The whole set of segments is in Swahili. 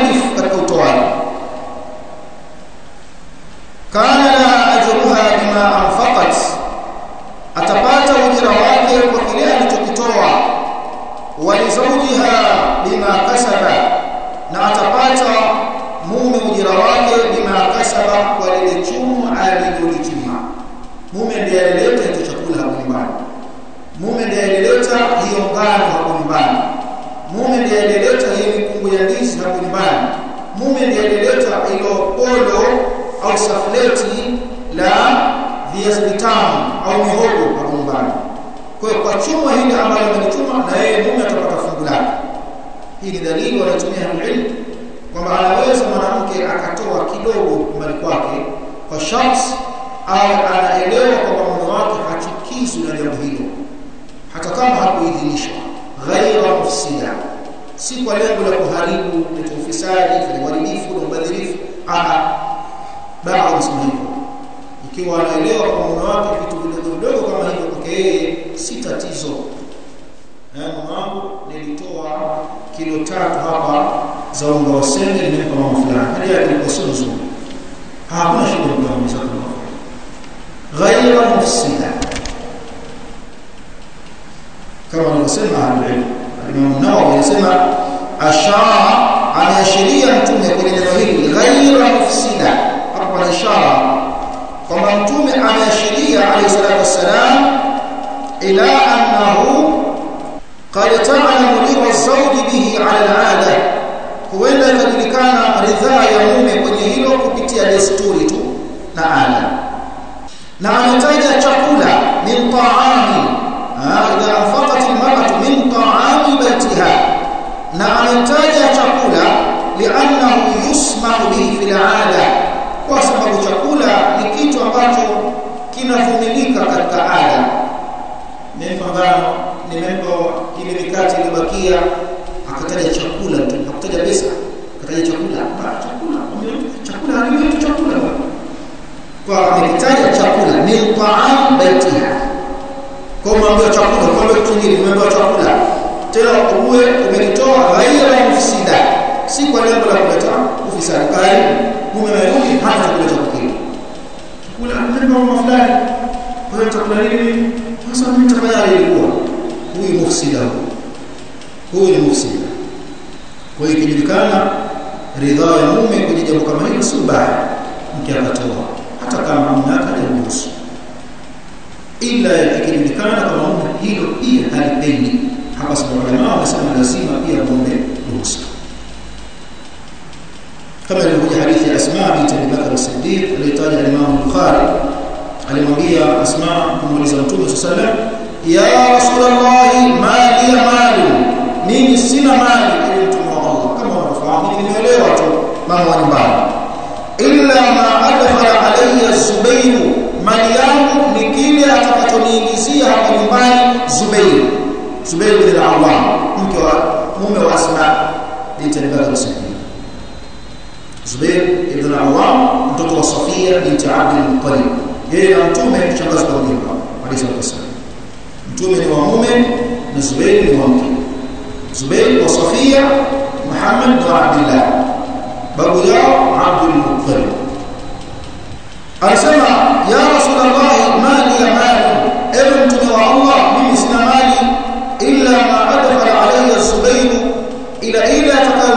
si muharibifu katika utoaji kana la ajruha bima anfaqat atapata ujira wake kwa kile alichokitoa walizaujiha bima kasaba na atapata mume ujira wake bima kasaba kwa lile chumo alilolichuma mume ndiye alileta hicho chakula hapo nyumbani mume ndiye alileta hiyo ngano hapo nyumbani mume ndiye alileta hiyo mikungu ya ndizi hapo nyumbani mume ndiye alileta hilo polo au la viazi vitamu au mihogo kwa nyumbani. Kwa hiyo kwa chuma hili ambalo amelichuma na yeye mume atapata fungu lake. Hii ni dalili wanatumia ilmu kwamba anaweza mwanamke akatoa kidogo mali kwake kwa sharti au anaelewa kwamba mume wake hachukizwi na jambo hilo. Hata kama hakuidhinishwa ghaira mufsida. Si kwa lengo la kuharibu kuleta ufisadi kufanya uharibifu na ubadhirifu aha baada msemo hivyo ikiwa anaelewa kwa mume wake vitu vidogo vidogo kama hivyo kwake yeye si tatizo. Na mume wangu nilitoa kilo tatu hapa za unga wa sende nimempa mama fulani. Hali yake ilikuwa sio nzuri. Hakuna shida kwa mzako ghaira mufsida. Kama alivyosema ahlul Imam Nawawi anasema ashara anaashiria mtume kwenye neno hili ghaira mufsida ishara kwamba mtume ameashiria alayhi salatu wassalam ila annahu qad ta'lamu ridha zawji bihi ala al-'ada huenda ikajulikana ridhaa ya mume kwenye hilo kupitia desturi tu na ada na ametaja chakula min ta'ami idha anfaqat al-mar'atu min ta'ami baytiha na ametaja chakula li'annahu yusma'u bihi fil 'ada kwa sababu chakula ni kitu ambacho kinavumilika katika ada. Mfano nimepo ile mikate iliyobakia akataja chakula tu akataja pesa akataja chakula. Ba chakula. Chakula haliwetu chakula. Kwa amekitaja chakula ni ta'am baitia kwa mambo ya chakula kwa mambo kingine mambo ya chakula. Tena uwe umetoa ghaira mufsida si kwa lengo la kuleta ufisadi kuna mume amerudi hata chakula. Cha kukila chakula amempa mama fulani kwa chakula nini? Sasa mimi nitafanya ilikuwa. Huyu mufsida huyu. Ni mufsida. Kwa hiyo ikijulikana ridhaa ya mume kwenye jambo kama hilo si baya mke akatoa. Hata kama mume hajaruhusu ila ikijulikana kama mume hilo pia halipendi. Hapa sababu jamaa wamesema lazima pia mume ruhusa kama ilivyokuja hadithi ya Asma binti Abi Bakr as-Siddiq aliyotaja Imam Bukhari. Alimwambia Asma kumuuliza Mtume sallallahu alayhi wasallam ya Rasulullah ma li mali? Mimi sina mali ili mtume wa Allah. Kama unafahamu nimeelewa tu mambo ya nyumbani. Illa ma adkhala alayya Zubair mali yangu ni kile atakachoniingizia hapa nyumbani Zubair Zubair bin al-Awwam mke wa mume wa Asma binti Abi Bakr as-Siddiq زبير ابن عوام مطلع صفية بنت عبد المطلب. إيه، يعني هي أنتم من شخص رضي الله عليه السلام أنتم من وهم من زبير المهمتي زبير وصفية محمد بن عبد الله. بابو يا عبد المطلب. أرسلها يا رسول الله ما لي مال؟ ابنت الله بمثل مالي إلا ما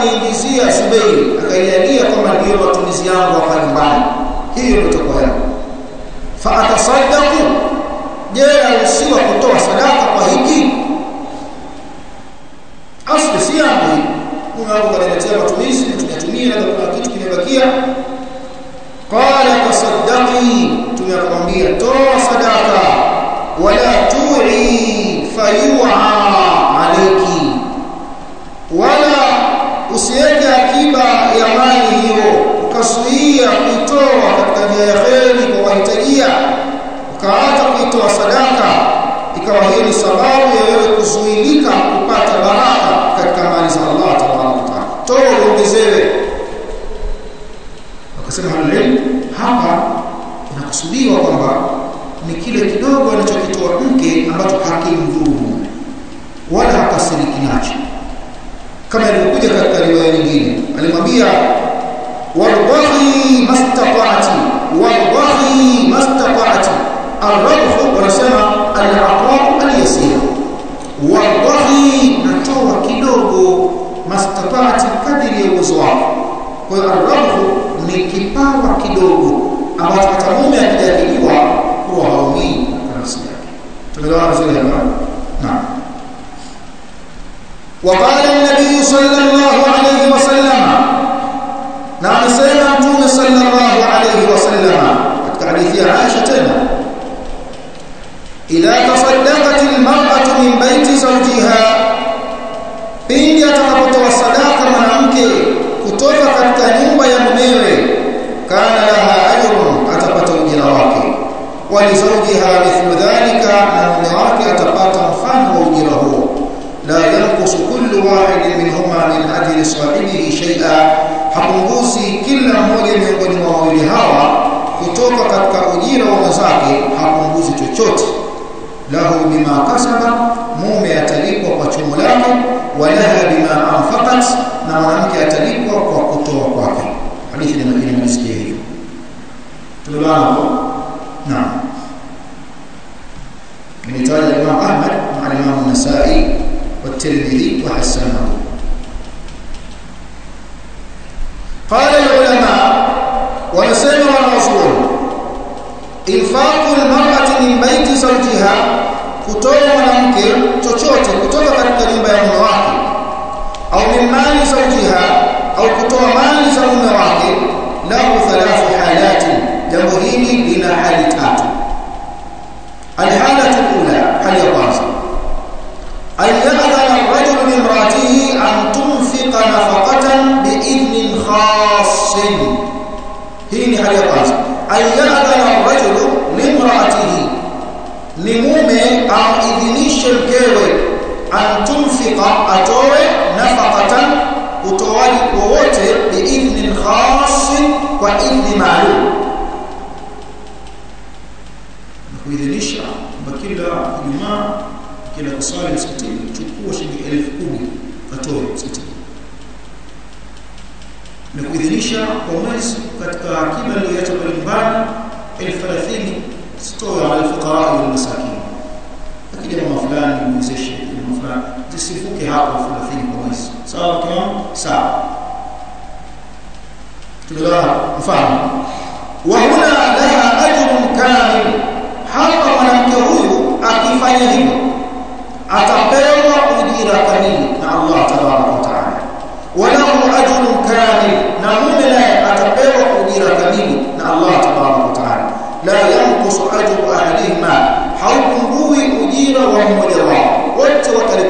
ila atakaniingizia Zubair akaialia kwamba ndio matumizi yangu hapa nyumbani. Hiyo ndio itakuwa yangu. Fa atasaddaqu je aruhusiwa kutoa sadaka kwa hiki? Asli si yangu mume wangu matumizi tunatumia na kuna kitu kimebakia ya mali hiyo ukasuia kuitoa katika njia ya kheri kwa wahitajia ukaacha kuitoa sadaka ikawa hiyo ni sababu ya wewe kuzuilika kupata baraka katika mali za Allah tabaraka wa taala. Toa uongezewe akasema halil hapa inakusudiwa kwamba ni kile kidogo anachokitoa mke ambacho hakimdhuru wala hakasiriki nacho. Kama ilivyokuja katika riwaya nyingine alimwambia wallahi mastata'ati idha tasaddaqat almar'atu min baiti zawjiha pindi atakapotoa sadaka mwanamke kutoka katika nyumba ya mumewe kana laha ajrun atapata ujira wake wa li zawjiha mithlu dhalika na mume wake atapata mfano wa ujira huo la yanqusu kullu wahidin minhuma min ajli sahibihi shay'a hapunguzi kila mmoja miongoni mwa wawili hawa kutoka katika ujira wa mwenzake hapunguzi chochote lahu bima kasaba mume atalipwa kwa chuma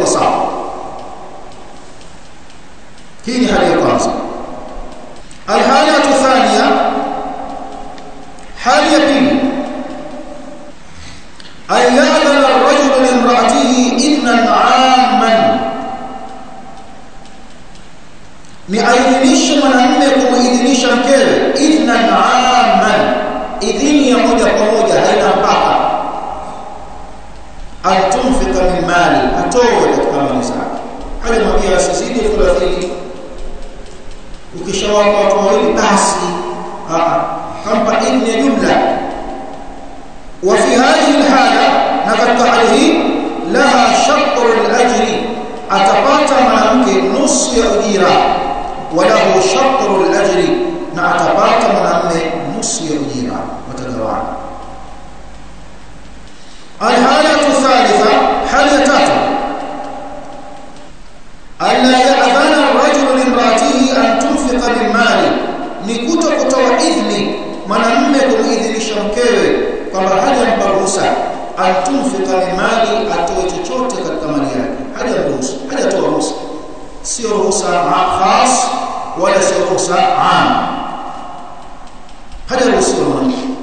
Israel. mtoe katika amali zake hali mwambia asizidi thelathini ukishawapa watu wawili basi kampa idhni ya jumla وفي هذه الحالة نقد عليه لها شطر الأجر أتبات منامك نصف أجيرا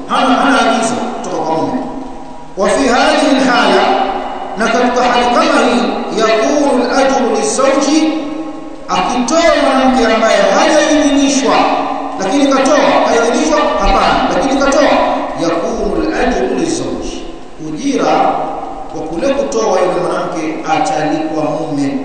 hana hana agizo kutoka kwa Mungu wa fi hadhihi alhala na katika hali kama hii yakulu al-ajru lizawji akitoa mwanamke ambaye hajaidhinishwa lakini katoa haidhinishwa hapana lakini katoa yakulu al-ajru lizawji. Ujira wa kule kutoa yule mwanamke atalikwa mume.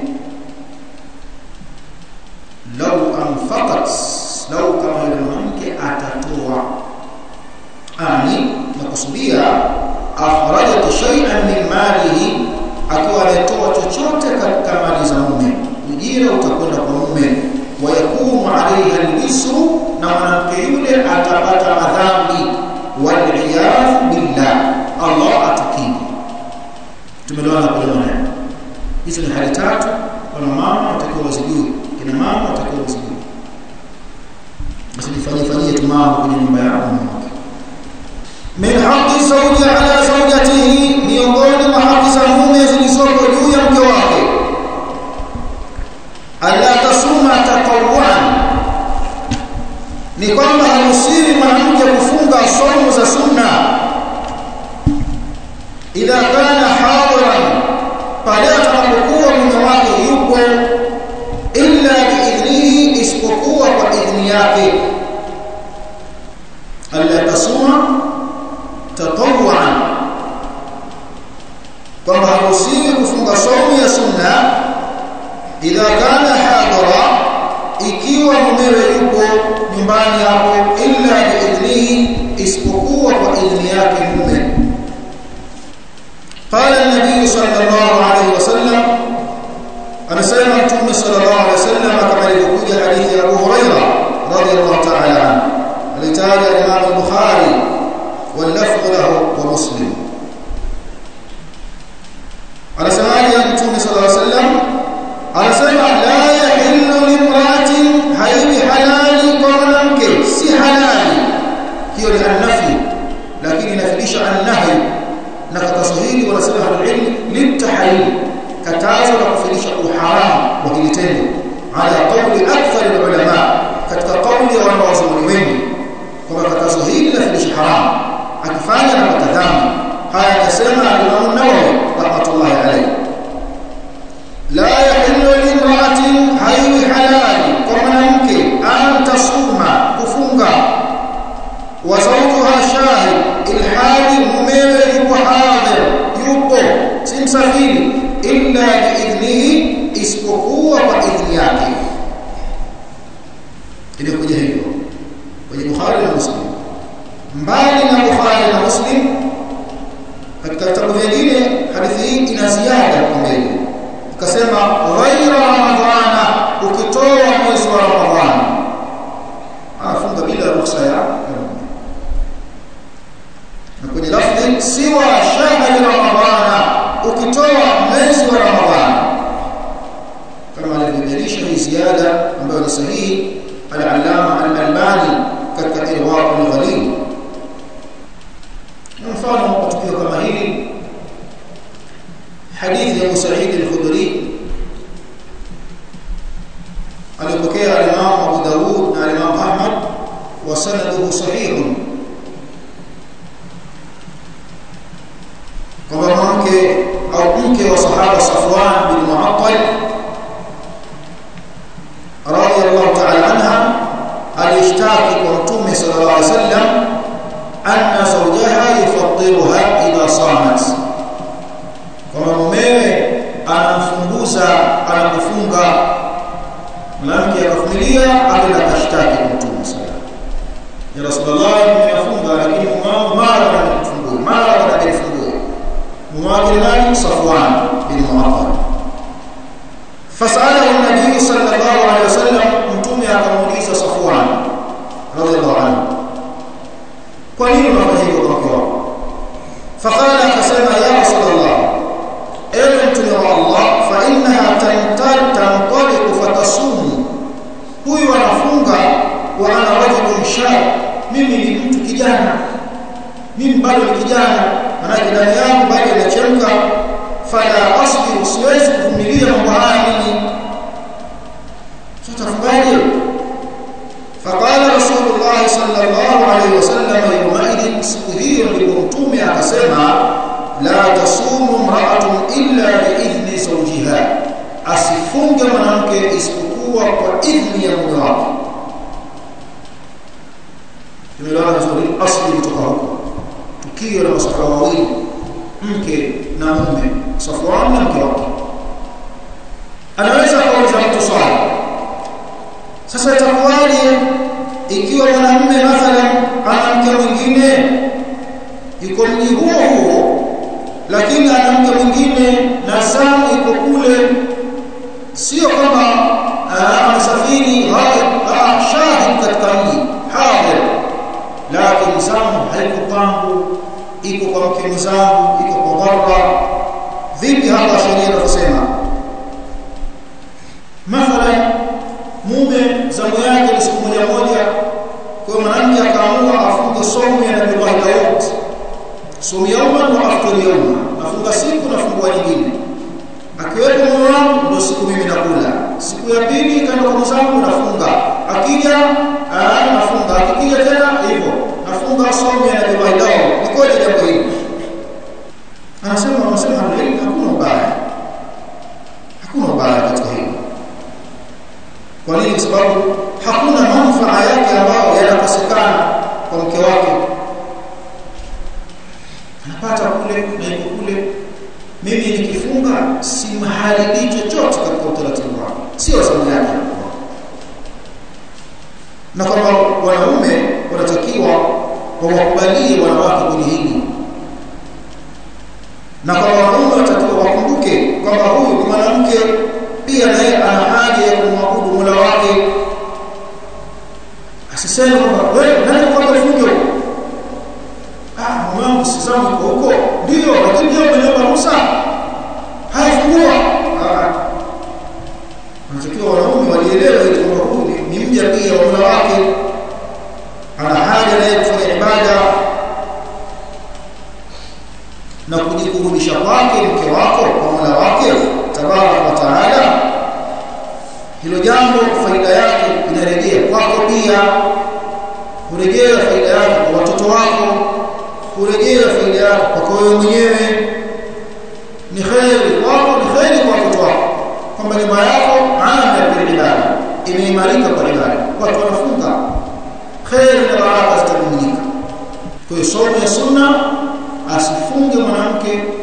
shay'an min malihi, akiwa ametoa chochote katika mali za mume, ujira utakwenda kwa mume. Wa yakumu alaiha alisu na mwanamke yule atapata madhambi. Waliyadhu billah, Allah atakini tumeona kwa maana hizo, ni hali tatu kuna mama atakuwa wazijue, kina mama watakiwa wazijue, usinifanyie fanyie tu mama kwenye nyumba ya mama min haqqi zawji ala zawjatihi miongoni mwa haki za mume zilizoko juu ya mke wake. Alla tasuma tatawwan. Ni kwamba haruhusiwi mwanamke kufunga somo za sunna. Idha kana kana hadira ikiwa mumewe yupo nyumbani hapo illa biidhnihi isipokuwa kwa idhni yake mume qala an-nabiy sallallahu alayhi wasallam anasema mtume sallallahu alayhi wasallam kama ilivyokuja hadithi ya Abu Huraira radhiyallahu ta'ala anhu alitaja Imam al-Bukhari wal-lafdh lahu wa Muslim anasemaje mtume sallallahu alayhi wasallam anasema la yahillu limra'atin haibi halali kwa mwanamke si halali هي لها النفي لكن ينفديش عن النهي نك تصهيري ونسبها العلم للتحليل كتازة ونفديش عن حرام وكلتين على قول أكثر العلماء كتك قول وأنا وزوني مني كما كتصهيري نفديش حرام. أكفانا نبتدام هذا سيما لنا النووي رحمة الله عليه. زيادة أمبالي صحيح. العلامة alishtaki kwa Mtume sallallahu alaihi wasallam anna zawjaha yufattiruha idha samat kwamba mumewe anamfunguza anapofunga mwanamke akafumilia akaenda kashtaki kwa Mtume sallallahu ya Rasulullah nimefunga lakini mume mara anafungua mara anafungua mume wake nani Safwan bin Mu'attal fasalahu an-nabii sallallahu alaihi wasallam mtume akamuuliza Safwan radhiallahu anhu kwa nini unafanya hivyo kwa mke wako faqala akasema ya rasulullah ewe mtume wa Allah fa innaha tantal tantaliqu fatasumu huyu anafunga wa ana rajulun shab mimi ni mtu kijana mimi bado ni kijana maana damu yangu bado inachemka fala asbiru siwezi kuvumilia mambo haya mimi tutafungaje faqala rasulullah sallallahu alayhi wasallam yawmaidin siku hiyo ndipo mtume akasema la tasumu imra'atun illa biidhni zawjiha asifunge mwanamke isipokuwa kwa idhni ya mume wake tumeelewana vizuri asli kutoka huko tukio la masahaba wawili mke na mume. Safwan na mke wake anaweza kuuliza mtu swali. Sasa itakuwaje ikiwa mwanamume mathalan ana mke mwingine? Yuko mji huo huo lakini ana mke mwingine na zamu iko kule sio nafunga akija nafunga akija tena hivyo nafunga somo ya Daud ni kweli jambo hili anasema anasema hakuna ubaya hakuna ubaya katika hilo kwa nini kwa sababu wawakubalie wanawake kwenye hili. Na kwamba wanaume watakiwa wakumbuke kwamba huyu ni mwanamke pia naye ana haja ya kumwabudu mula wake. Asiseme kwamba wewe nani kwamba funge ah mume wangu sizamu iko huko ndio lakini leo umeniomba ruhusa haifungua ah wanatakiwa wanaume walielewe ili kwamba huyu ni mja pia wa Mola wake ana haja naye kufanya ibada na kujikurubisha kwake mke wako kwa Mola wake tabaraka wa taala. Hilo jambo faida yake inarejea kwako pia. Kurejea faida yake kwa watoto wako kurejea faida yake kwako wewe mwenyewe. Ni kheri kwako ni kheri kwa watoto wako kwamba nyumba yako ana ya imeimarika kwa ibada watu wanafunga. Kheri na baraka zitamiminika kwa hiyo somo ya sunna ma fondono anche